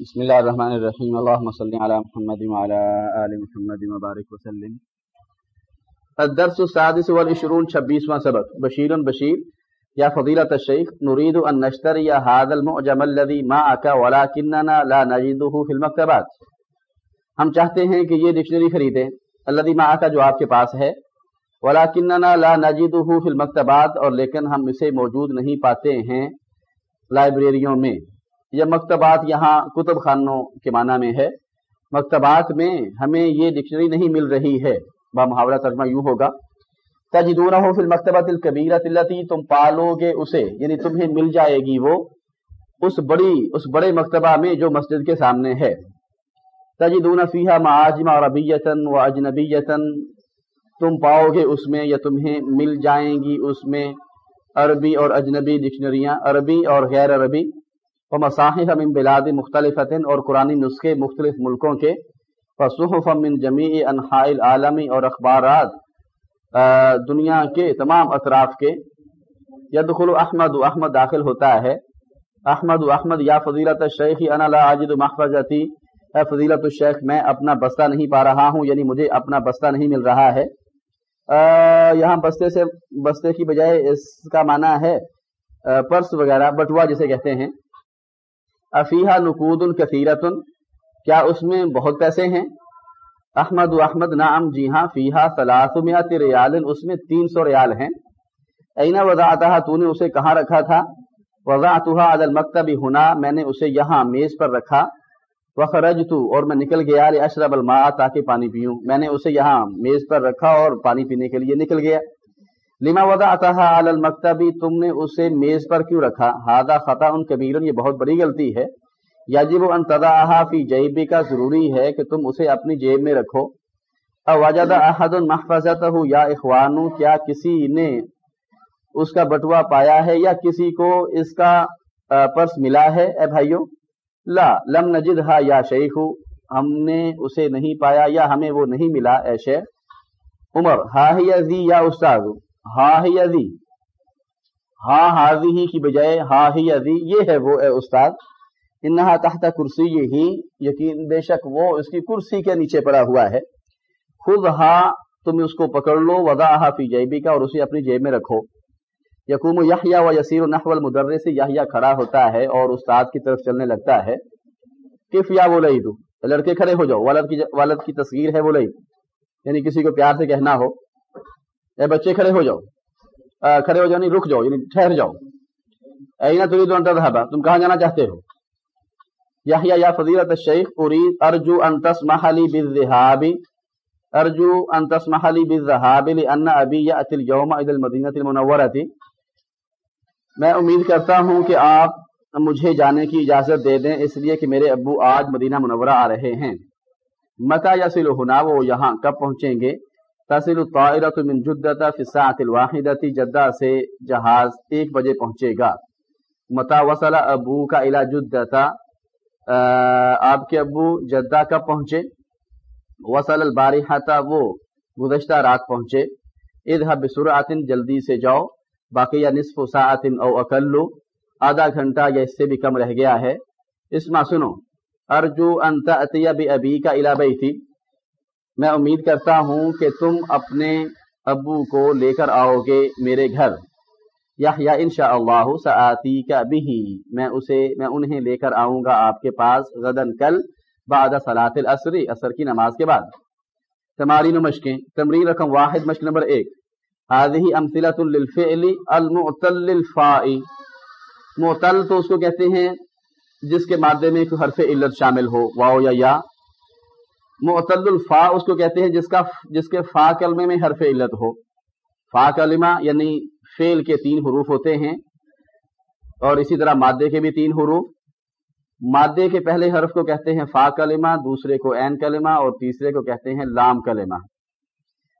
بسم اللہ الرحمن الرحیم. اللہم صلی علی محمد وعلی آل محمد مبارک وسلم. الدرس السادس والعشرون چھبیسواں سبق. بشیر بشیر. یا فضیلت الشیخ نريد ان نشتری هذا المعجم الذي معك ولكننا لا نجده في المكتبات ہم چاہتے ہیں کہ یہ ڈکشنری خریدیں. الذي معك جو آپ کے پاس ہے. ولكننا لا نجده في المكتبات اور لیکن ہم اسے موجود نہیں پاتے ہیں لائبریریوں میں. یہ مکتبات یہاں کتب خانوں کے معنی میں ہے۔ مکتبات میں ہمیں یہ ڈکشنری نہیں مل رہی ہے۔ با محاورہ ترجمہ یوں ہوگا۔ تجدونہ ہو فی المکتبۃ الکبیرۃ التي تم پالو گے اسے یعنی تمہیں مل جائے گی وہ۔ اس بڑی، اس بڑے مکتبہ میں جو مسجد کے سامنے ہے۔ تجدون فیہا معاجم عربیتا و اجنبیتا تم پاؤ گے اس میں یا تمہیں مل جائیں گی اس میں۔ عربی اور اجنبی ڈکشنریاں، عربی اور غیر عربی۔ و مصاحف من بلاد مختلف اور قرآن نسخے مختلف ملکوں کے فصحف من جمیع انحاء العالمی اور اخبارات دنیا کے تمام اطراف کے۔ یدخل احمد، و احمد داخل ہوتا ہے۔ احمد، و احمد، یا فضیلت الشیخ، انا لا عاجد محفظتی۔ اے فضیلت الشیخ، میں اپنا بستہ نہیں پا رہا ہوں یعنی مجھے اپنا بستہ نہیں مل رہا ہے۔ یہاں بستے سے، بستے کی بجائے اس کا معنی ہے پرس وغیرہ، بٹوا جسے کہتے ہیں۔ افیحہ نقود الکثیرت کیا اس میں بہت پیسے ہیں؟ احمد و احمد نام جی ہاں فیحا سلاسمیات ریال، اس میں تین سو ریال ہیں۔ اینا وضاحتہ تو نے اسے کہاں رکھا تھا؟ وضاحتہ عدل مکتبی ہونا میں نے اسے یہاں میز پر رکھا۔ وخرج تو اور میں نکل گیا اشرب الماء تاکہ پانی پیوں۔ میں نے اسے یہاں میز پر رکھا اور پانی پینے کے لیے نکل گیا۔ لما وضا علی المکتبی تم نے اسے میز پر کیوں رکھا؟ ہادہ خطا ان کبیر یہ بہت بڑی غلطی ہے۔ یجب ان تضعها فی جیبی کا ضروری ہے کہ تم اسے اپنی جیب میں رکھو۔ اوجد احد محفظتہ یا اخوانو، کیا کسی نے اس کا بٹوا پایا ہے یا کسی کو اس کا پرس ملا ہے؟ اے بھائیو، لا، لم نجدها یا شیخ، ہم نے اسے نہیں پایا یا ہمیں وہ نہیں ملا، اے شیخ۔ عمر ہا ہی یا استاد ہا ہی ازی ہا حاضی ہی کی بجائے ہا ہی ازی یہ ہے وہ اے استاد۔ انہا تحت کرسی ہی۔ یقین بے شک وہ اس کی کرسی کے نیچے پڑا ہوا ہے۔ خود ہا، تم اس کو پکڑ لو۔ وضا فی جیبی کا اور اسے اپنی جیب میں رکھو۔ یقوم یحیا و یسیر نحو المدرس۔ سے کھڑا ہوتا ہے اور استاد کی طرف چلنے لگتا ہے۔ کف یا وہ لئی لڑکے کھڑے ہو جاؤ۔ والد کی والد کی تصویر ہے وہ لئی یعنی کسی کو پیار سے کہنا ہو۔ اے بچے کھڑے ہو جاؤ کھڑے ہو جاؤ نہیں رک جاؤ یعنی ٹھہر جاؤ اینا تريد ان تذهب تم کہاں جانا چاہتے ہو یحییٰ یا فضیلت الشیخ اريد ارجو ان تسمح لي بالذهاب ارجو ان تسمح لي بالذهاب لان ابي ياتي اليوم الى المدينه المنوره میں امید کرتا ہوں کہ آپ مجھے جانے کی اجازت دے دیں اس لیے کہ میرے ابو آج مدینہ منورہ آ رہے ہیں متا یسل ہونا وہ یہاں کب پہنچیں گے تصل الطائرۃ من جدہ فی الساعۃ الواحدۃ، جدہ سے جہاز ایک بجے پہنچے گا۔ متا وصل ابو کا الی جدہ آپ کے ابو جدہ کب پہنچے؟ وصل البارحہ وہ گزشتہ رات پہنچے۔ اذهب بسرعت، جلدی سے جاؤ۔ باقی یا نصف ساعت او اقل۔ آدھا گھنٹہ یا اس سے بھی کم رہ گیا ہے۔ اسما سنو۔ ارجو ان تأتی بی کا الی بیتی۔ میں امید کرتا ہوں کہ تم اپنے ابو کو لے کر آؤ گے میرے گھر۔ یا ان شاء اللہ سعتی کا بھی میں اسے، میں انہیں لے کر آؤں گا آپ کے پاس غدن کل بعد صلاح العصر اثر کی نماز کے بعد۔ تمارین و مشقیں۔ تمرین رقم واحد، مشق نمبر ایک۔ هذه امثلۃ للفعل المعتل للفاء معتل تو اس کو کہتے ہیں جس کے مادے میں کوئی حرف علت شامل ہو، واو یا یا۔ معتل الفا اس کو کہتے ہیں جس کا جس کے فا کلمے میں حرف علت ہو۔ فا کلمہ یعنی فیل کے تین حروف ہوتے ہیں۔ اور اسی طرح مادے کے بھی تین حروف۔ مادے کے پہلے حرف کو کہتے ہیں فا کلمہ، دوسرے کو این کلمہ اور تیسرے کو کہتے ہیں لام کلمہ۔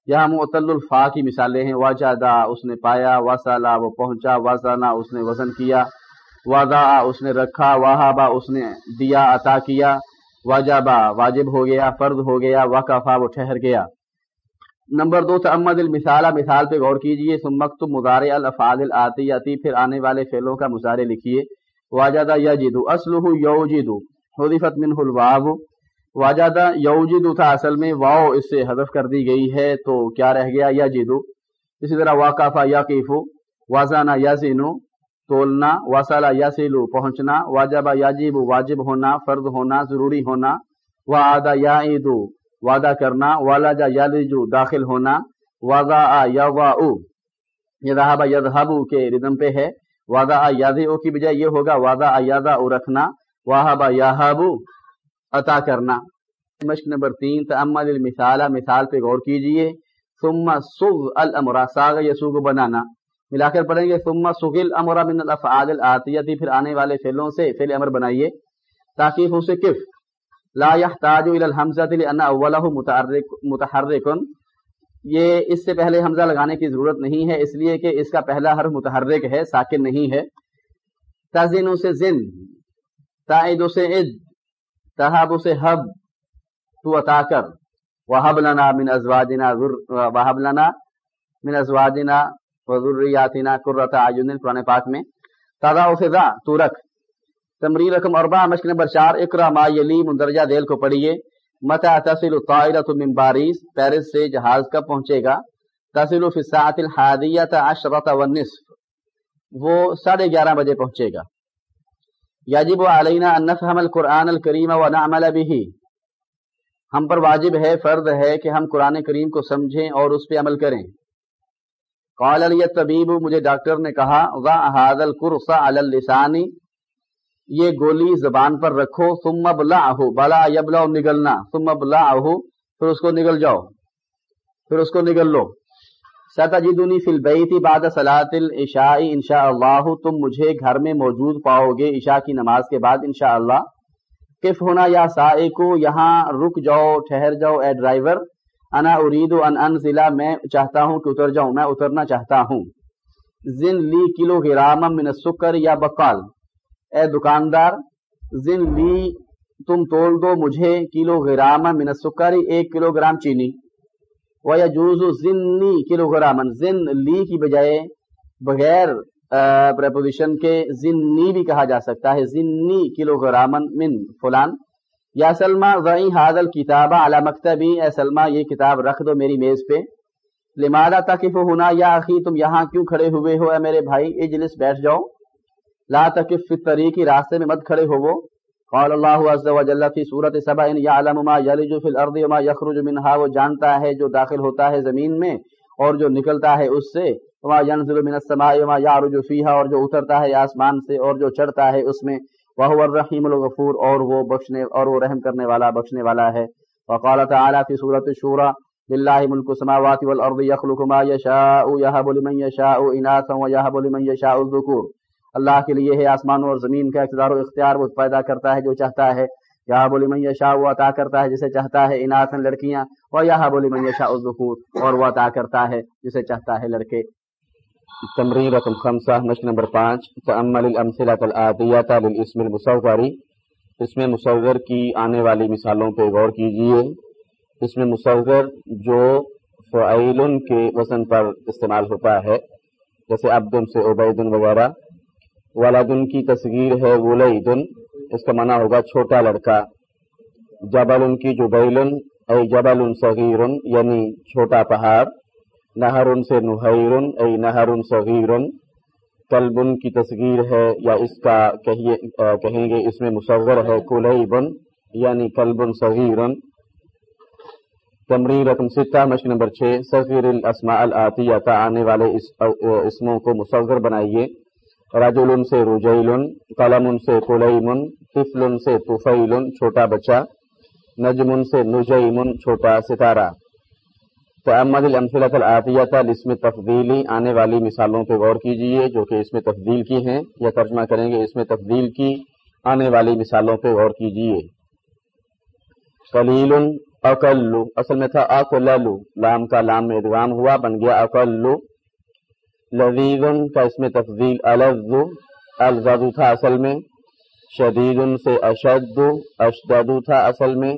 یہاں معطل الفا کی مثالیں ہیں۔ واجہ اس نے پایا۔ واسالا وہ پہنچا۔ وازانہ اس نے وزن کیا۔ واضح اس نے رکھا۔ واہبا اس نے دیا، عطا کیا۔ واجبہ واجب ہو گیا، فرض ہو گیا وقفا وہ ٹھہر گیا۔ نمبر دو تعمد المثال، مثال پہ غور کیجیے۔ مکتب مزار الفاظ العطی پھر آنے والے فعلوں کا مظاہرے لکھیے۔ واجدہ یا جدو اسلح یو جدو حدیفت من الواو۔ واجدہ یوجد تھا اصل میں واؤ اس سے حذف کر دی گئی ہے تو کیا رہ گیا؟ یا جدو اسی طرح واقافہ یا قیفو وازانہ یا زینو تولنا واسالہ یا سیلو پہنچنا واجبہ یاجیب واجب ہونا، فرض ہونا، ضروری ہونا وعدہ یا عیدو وعدہ کرنا، والاجا یا لجو داخل ہونا وضا یا واؤ یذہب یذہبو کے ردم پہ ہے وعدہ یادی او کی بجائے یہ ہوگا وعدہ یادا او رکھنا واہبا یاہبو عطا کرنا۔ مشق نمبر تین تعمل المثالہ مثال پہ غور کیجیے، ثم سغ الامر، ساغ یسوگ بنانا۔ ملا کر پڑھیں گے، ثم سغل امر من الافعال الاتیتی پھر آنے والے فعلوں سے فعل امر بنائیے تاکہ اسے کف لا يحتاج الى الحمزه لان اوله متحرک متحرک یہ اس سے پہلے حمزہ لگانے کی ضرورت نہیں ہے، اس لیے کہ اس کا پہلا حرف متحرک ہے، ساکن نہیں ہے۔ تزن سے زن، تائد سے عد تہب سے حب، تو عطا کر۔ وحب لنا من ازواجنا وحب لنا من ازواجنا وذریاتنا قرۃ اعین قرآن پاک میں۔ تادا اسے ذا تو رکھ۔ تمرین رقم اربع مشق نمبر چار، اقرا ما یلی مندرجہ دل کو پڑھیے۔ متا تصل الطائرۃ من باريس پیرس سے جہاز کب پہنچے گا؟ تصل فی الساعه الحادیہ عشرۃ والنصف وہ ساڑھے گیارہ بجے پہنچے گا۔ یجب علینا ان نفهم القرآن الکریم ونعمل به ہم پر واجب ہے، فرض ہے کہ ہم قرآن کریم کو سمجھیں اور اس پہ عمل کریں۔ قال علی طبیب مجھے ڈاکٹر نے کہا ضع هذا القرص علی اللسان. یہ گولی زبان پر رکھو، ثم بلعه بلا یبلع نگلنا، ثم بلعه پھر اس کو نگل جاؤ، پھر اس کو نگل لو۔ ستجدنی فی البیت بعد صلاة العشاء انشاءاللہ، تم مجھے گھر میں موجود پاؤ گے عشاء کی نماز کے بعد، انشاءاللہ۔ کف ہونا یا سائقو یہاں رک جاؤ، ٹھہر جاؤ، اے ڈرائیور۔ انا ارید ان انزلہ میں چاہتا ہوں کہ اتر جاؤں، میں اترنا چاہتا ہوں۔ زن لی کلو گرام من السکر یا بقال۔ اے دکاندار، زن لی، تم تول دو مجھے کلو گرام من السکر، ایک کلو گرام چینی۔ و یا جوزو زنی کلو گرام زن لی کی بجائے بغیر پریپوزیشن کے زنی بھی کہا جا سکتا ہے۔ زنی کلو گرام من فلان۔ یا سلما ضعی حاضل کتاب اعلی مکتبی اے سلما یہ کتاب رکھ دو میری میز پہ۔ لمادہ تکف ہونا یا اخی، تم یہاں کیوں کھڑے ہوئے ہو؟ اے میرے بھائی، اجلس بیٹھ جاؤ۔ لا تکف فی الطریقی راستے میں مت کھڑے ہوو۔ قال اللہ عز و جل فی سورۃ سبع ان یعلم ما یلج فی الارض وما یخرج منها، وہ جانتا ہے جو داخل ہوتا ہے زمین میں اور جو نکلتا ہے اس سے۔ وما ينزل من السماء وما يعرج فيها، اور جو اترتا ہے آسمان سے اور جو چڑھتا ہے اس میں۔ وہ الرحیم الغفور اور وہ بخشنے اور وہ رحم کرنے والا بخشنے والا ہے۔ وقال تعالی فی سورۃ الشورى للہ ملک السماوات والارض يخلق ما يشاء، يهب لمن يشاء اناثا ويهب لمن يشاء الذكور۔ اللہ کے لیے ہے آسمانوں اور زمین کا اقتدار و اختیار، وہ پیدا کرتا ہے جو چاہتا ہے۔ یا بولی من یشاء وہ عطا کرتا ہے جسے چاہتا ہے۔ اناثن لڑکیاں اور یا بولی من یشاء الذکور اور وہ عطا کرتا ہے جسے چاہتا ہے لڑکے۔ تمرین رقم خمسہ مشق نمبر پانچ. تعمل الامثلة الآتیة للاسم المصوری اس میں مصور کی آنے والی مثالوں پہ غور کیجیے. اس میں مصور جو فعیل کے وزن پر استعمال ہوتا ہے، جیسے عبدن سے عبیدن وغیرہ. ولدن کی تصغیر ہے ولیدن اس کا معنی ہوگا چھوٹا لڑکا. جبل کی جبیلن اے جبل صغیر یعنی چھوٹا پہاڑ. نہر سے نہیر اے نہر صغیر کلب کی تصغیر ہے یا اس کا کہیے کہیں گے اس میں مصور ہے، کلیبن یعنی کلب صغیر تمرین رقم ستہ، مشق نمبر چھ۔ صغیر الاسماء الاتیہ آنے والے اسموں کو مصور بنائیے۔ رجل سے رجیل قلم سے کلیمن طفل سے طفیل چھوٹا بچہ۔ نجم سے نجیمن، چھوٹا ستارہ۔ تعمد الامثلۃ العطیۃ لسم تفضیلی آنے والی مثالوں پہ غور کیجیے، جو کہ اس میں تفضیل کی ہیں، یا ترجمہ کریں گے، اس میں تفضیل کی آنے والی مثالوں پہ غور کیجیے۔ قلیل اقل، اصل میں تھا اقلل، لام کا لام میں ادغام ہوا، بن گیا اقل۔ لذیذ کا اس میں تفضیل الذ، الزد تھا اصل میں، شدید سے اشد، اشدد تھا اصل میں۔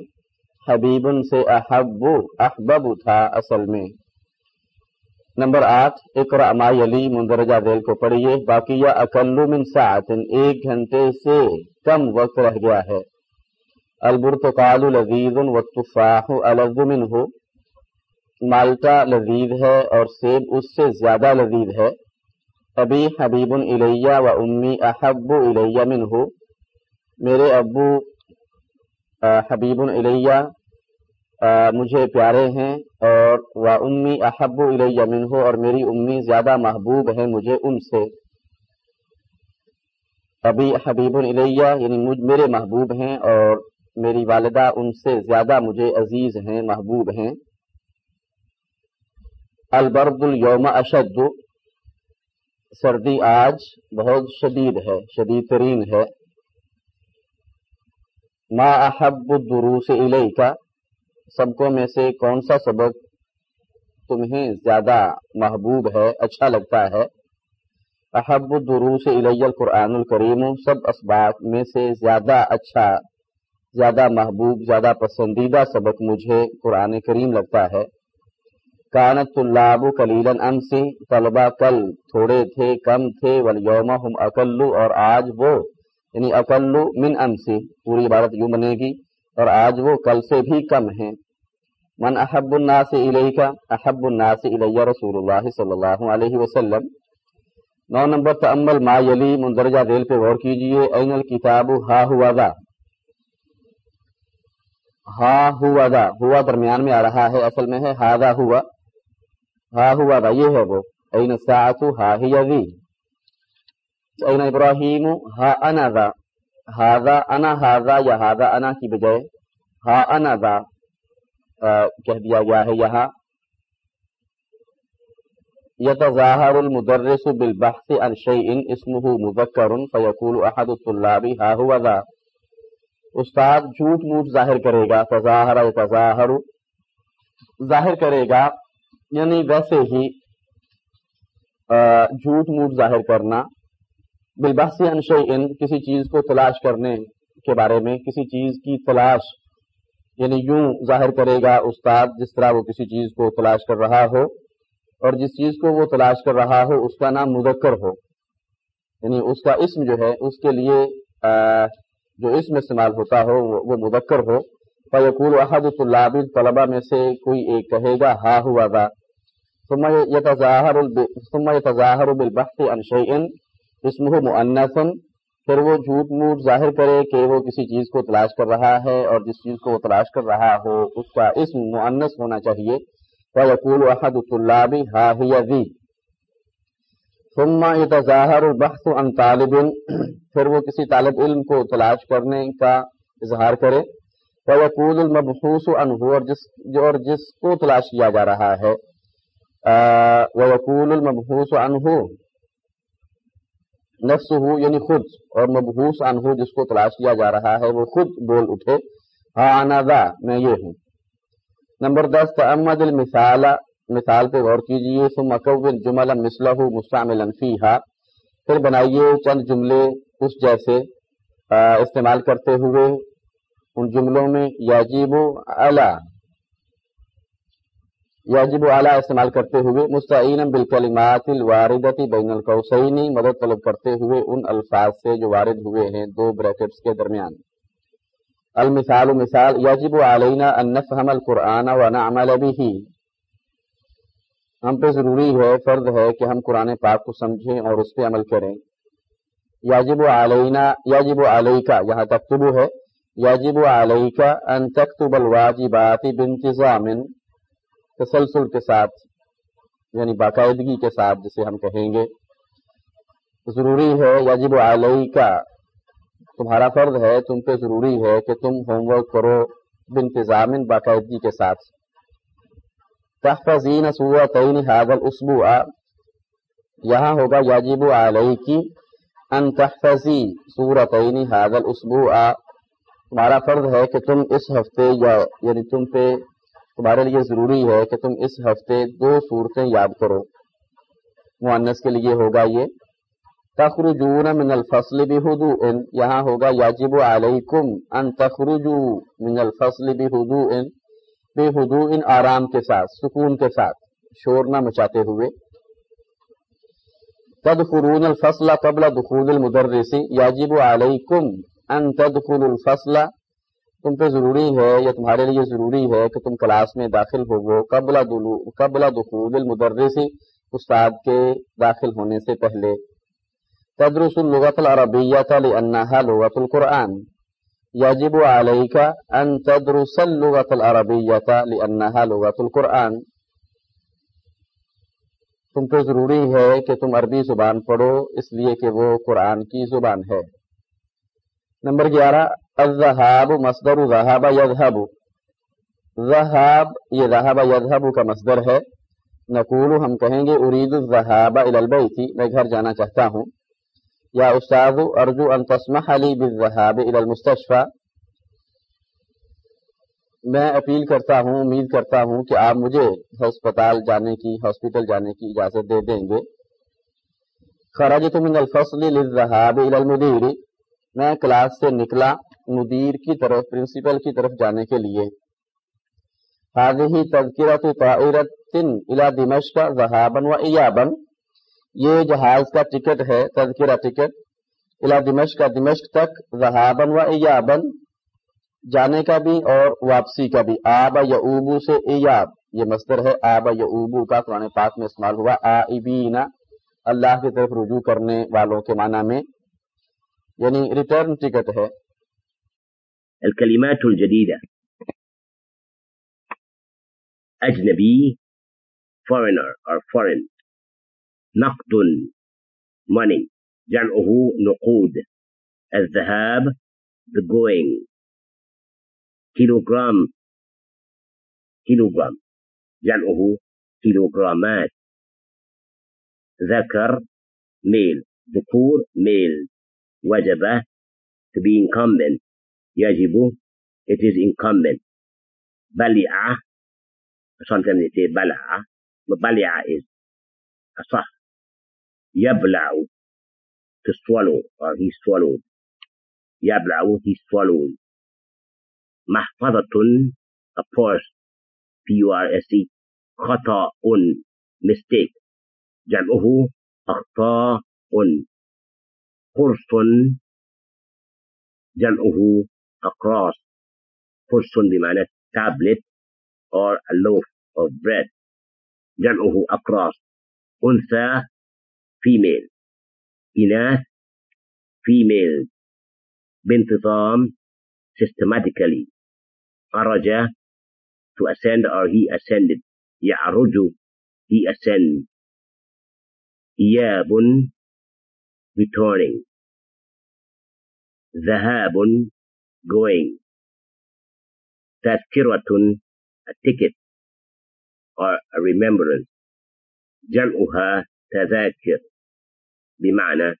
حبیب سے احب احبب تھا اصل میں۔ نمبر آٹھ اقرا ما یلی مندرجہ ذیل کو پڑھیے۔ باقی یا اکلو من ساعت، ایک گھنٹے سے کم وقت رہ گیا ہے۔ البرتقال لذیذ والتفاح الذ منه مالٹا لذیذ ہے اور سیب اس سے زیادہ لذیذ ہے۔ ابی حبیب الیہ و امی احب الیہ منہ۔ میرے ابو حبیب الیہ مجھے پیارے ہیں اور و امی احب الیہ منہ، اور میری امی زیادہ محبوب ہیں مجھے ان سے۔ ابی حبیب الیہ یعنی میرے محبوب ہیں اور میری والدہ ان سے زیادہ مجھے عزیز ہیں، محبوب ہیں۔ البرد اليوم اشد، سردی آج بہت شدید ہے، شدید ترین ہے۔ ما احب الدروس الیہ کا سبقوں میں سے کون سا سبق تمہیں زیادہ محبوب ہے اچھا لگتا ہے؟ احب الدروس الی القرآن الکریم سب اسباق میں سے زیادہ اچھا زیادہ محبوب، زیادہ پسندیدہ سبق مجھے قرآن کریم لگتا ہے۔ کانت اللہ کلیلن انسی طلبا کل تھوڑے تھے، کم تھے ولیوم ہم اکلو اور آج وہ یعنی اکلو من انسی پوری عبارت یوں بنے گی، اور آج وہ کل سے بھی کم ہیں من احب الناس الیہ کا احب الناس الیہ رسول اللہ صلی اللہ علیہ وسلم۔ نو نمبر تعمل ما یلی، مندرجہ ذیل پہ غور کیجیے۔ این الکتاب ہا ہوا دا۔ ہا ہوا دا۔ ہوا درمیان میں آ رہا ہے، اصل میں ہے ہادا ہوا۔ ہا ہوا دا، یہ ہے وہ۔ این ساعتو ہا ہی ذی این ابراہیم، ہا انا ذا، ہاذا انا، ہاذا یا ہاذا انا کی بجائے، ہا انا ذا کہہ دیا گیا ہے یہاں۔ يتظاهر المدرس بالبحث عن شيء اسمه مذكر فيقول احد الطلاب ها هو ذا۔ استاد جھوٹ موٹ ظاہر کرے گا تظاہر۔ يتظاهر ظاہر کرے گا یعنی ویسے ہی جھوٹ موٹ ظاہر کرنا۔ بالباسی ان کسی چیز کو تلاش کرنے کے بارے میں، کسی چیز کی تلاش یعنی یوں ظاہر کرے گا استاد جس طرح وہ کسی چیز کو تلاش کر رہا ہو، اور جس چیز کو وہ تلاش کر رہا ہو، اس کا نام مذکر ہو۔ یعنی اس کا اسم جو ہے، اس کے لیے جو اسم استعمال ہوتا ہو، وہ مذکر ہو۔ فیقول احد الطلاب طلبہ میں سے کوئی ایک کہے گا ہا ہوا گا۔ ثم يتظاهر ثم يتظاهر بالبحث عن شيء۔ اسمه مؤنث پھر وہ جھوٹ موٹ ظاہر کرے کہ وہ کسی چیز کو تلاش کر رہا ہے اور جس چیز کو وہ تلاش کر رہا ہو، اس کا اسم مؤنث ہونا چاہیے۔ ويقول احد الطلاب ها هي ذي۔ ثم يتظاهر البحث عن طالب۔ پھر وہ کسی طالب علم کو تلاش کرنے کا اظہار کرے۔ ويقول المبحوث عنه، اور جس اور جس کو تلاش کیا جا رہا ہے۔ وقول المبحوس عنہ نفس ہو یعنی خود، اور مبحوس عنہ جس کو تلاش کیا جا رہا ہے، وہ خود بول اٹھے ہاں میں یہ ہوں۔ نمبر دس تعمد المثال، مثال پہ غور کیجیے، ثم اکون جمل مثلہ مستعملا فیہا۔ پھر بنائیے چند جملے اس جیسے استعمال کرتے ہوئے، ان جملوں میں یاجیب علی یجب اعلیٰ استعمال کرتے ہوئے مستعین بالکلمات الواردتی بین القوسینی مدد طلب کرتے ہوئے ان الفاظ سے جو وارد ہوئے ہیں دو بریکٹس کے درمیان۔ المثال، مثال، یجب علینا ان نفهم القرآن و نعمل به۔ ہم پہ ضروری ہے، فرض ہے کہ ہم قرآن پاک کو سمجھیں اور اس پہ عمل کریں۔ یاجب علینا یاجب علیکا یہاں تکتب ہے۔ یاجب علیکا ان تکتب الواجبات بانتظام۔ تسلسل کے ساتھ یعنی باقاعدگی کے ساتھ جسے ہم کہیں گے، ضروری ہے یجب علیہ کا تمہارا فرض ہے، تم پہ ضروری ہے کہ تم ہوم ورک کرو بنتظام باقاعدگی کے ساتھ۔ تحفظین سورتین حاضر الاسبوع یہاں ہوگا یاجب علیہ کی ان تحفظی سورتین حاضر الاسبوع تمہارا فرض ہے کہ تم اس ہفتے یا یعنی تم پہ تمہارے لیے ضروری ہے کہ تم اس ہفتے دو صورتیں یاد کرو۔ معنس کے لیے ہوگا یہ، تخرجون من الفصل بحدوء یہاں ہوگا یاجب علیکم ان تخرجو من الفصل بحدوء بحدوء آرام کے ساتھ، سکون کے ساتھ، شور نہ مچاتے ہوئے۔ تدخلون الفصل قبل دخول المدرس یاجب علیکم ان تدخل الفصل تم پہ ضروری ہے یا تمہارے لیے ضروری ہے کہ تم کلاس میں داخل ہو وہ قبل قبل دخول المدرسی استاد کے داخل ہونے سے پہلے. تدرس اللغت العربیت لأنها لغت القرآن. یجب علیک ان تدرس اللغت العربیت لأنها لغت القرآن. تم پہ ضروری ہے کہ تم عربی زبان پڑھو، اس لیے کہ وہ قرآن کی زبان ہے. نمبر گیارہ الذهاب مصدر ذهب يذهب. ذهاب، یہ ذهب يذهب کا مصدر ہے. نقول ہم کہیں گے ارید الذهاب الى البيت. میں گھر جانا چاہتا ہوں. یا استاد ارجو ان تسمح لي بالذهاب الى المستشفى. میں اپیل کرتا ہوں، امید کرتا ہوں کہ آپ مجھے ہسپتال جانے کی ہاسپٹل جانے کی اجازت دے دیں گے. خرجت من الفصل للذهاب الى المدير. میں کلاس سے نکلا مدیر کی طرف، پرنسپل کی طرف جانے کے لیے۔ حاضی تذکرت طائرت الى دمشق ذهابا و ایابا یہ جہاز کا ٹکٹ ہے، تذکرہ ٹکٹ۔ الى دمشق دمشق تک ذهابا و ایابا جانے کا بھی اور واپسی کا بھی۔ آب یا اوبو سے ایاب یہ مصدر ہے، آب یا اوبو کا قرآن پاک میں استعمال ہوا۔ آئبینا اللہ کی طرف رجوع کرنے والوں کے معنی میں۔ یعنی ریٹرن ٹکٹ ہے۔ الكلمات الجديدة. أجنبي، foreigner or foreign. نقد، money. جمعه، نقود. الذهاب، the going. كيلوغرام. كيلوغرام. جمعه، كيلوغرامات. ذكر male ذكور male وجب to be incumbent. Yajibu, it is incumbent. Bali'a, sometimes they say bala'a, but bali'a is asah. Yabla'u, to swallow, or he swallowed. Yabla'u, he swallowed. Mahfadatun, a purse, P-U-R-S-E. Khata'un, mistake. Jam'uhu, akhta'un. Kursun, jam'uhu, across فرص بمعنى tablet or a loaf of bread جمعه across أنثى female إناث female بانتظام systematically خرج to ascend or he ascended يعرج he ascend إياب returning ذهاب going. تذكرة a ticket or a remembrance. جمعها تذاكر بمعنى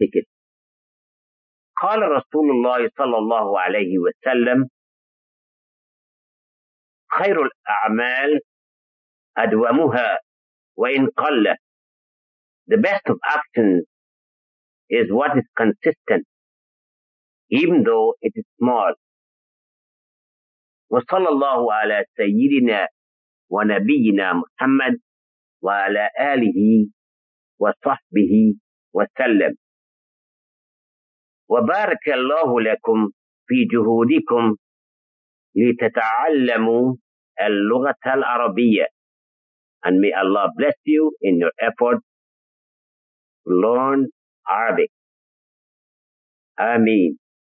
ticket. قال رسول الله صلى الله عليه وسلم، خير الأعمال أدومها وإن قل. The best of actions is what is consistent. Even though it is small. وصلى الله على سيدنا ونبينا محمد وعلى آله وصحبه وسلم وبارك الله لكم في جهودكم لتتعلموا اللغة العربية and may Allah bless you in your effort to learn Arabic. Ameen.